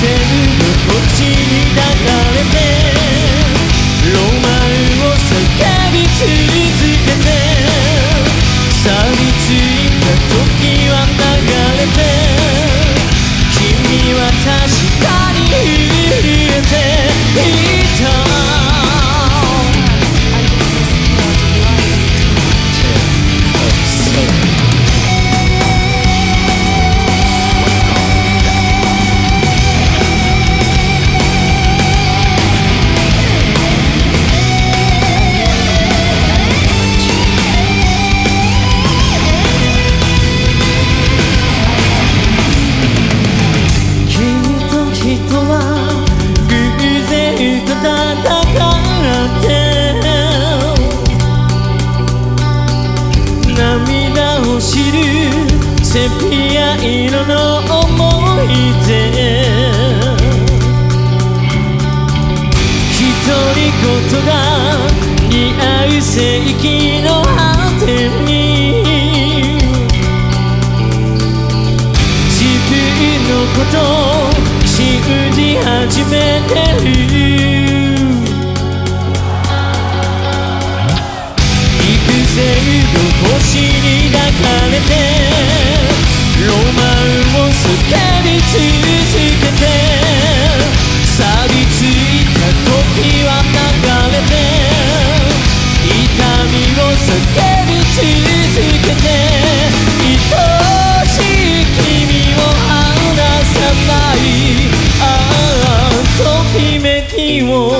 せる無口だから。涙を知るセピア色の思い出。独り言が似合う世紀の果てに。自分のことを信じ始めてる。星に抱かれてロマンを叫び続けて錆びついた時は流れて痛みを叫び続けて愛しい君を離さないああときめきを。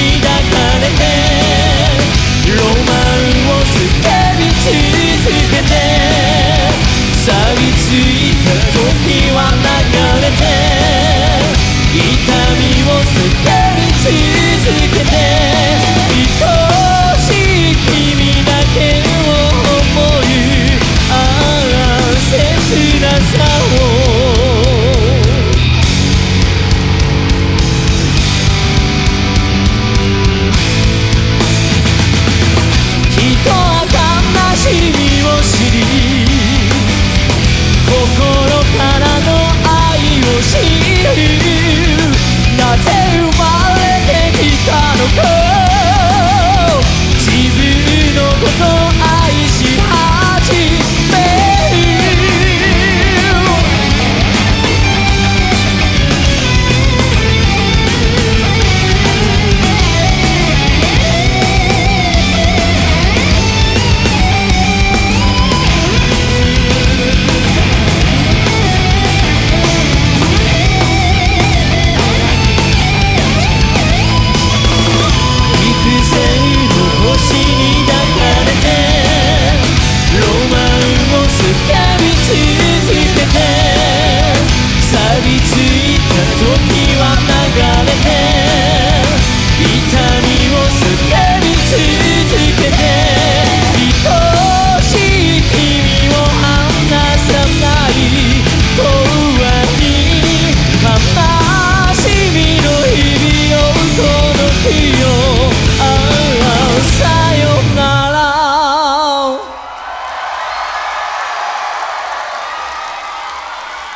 けて錆びついた時は流れて痛み